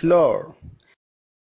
floor.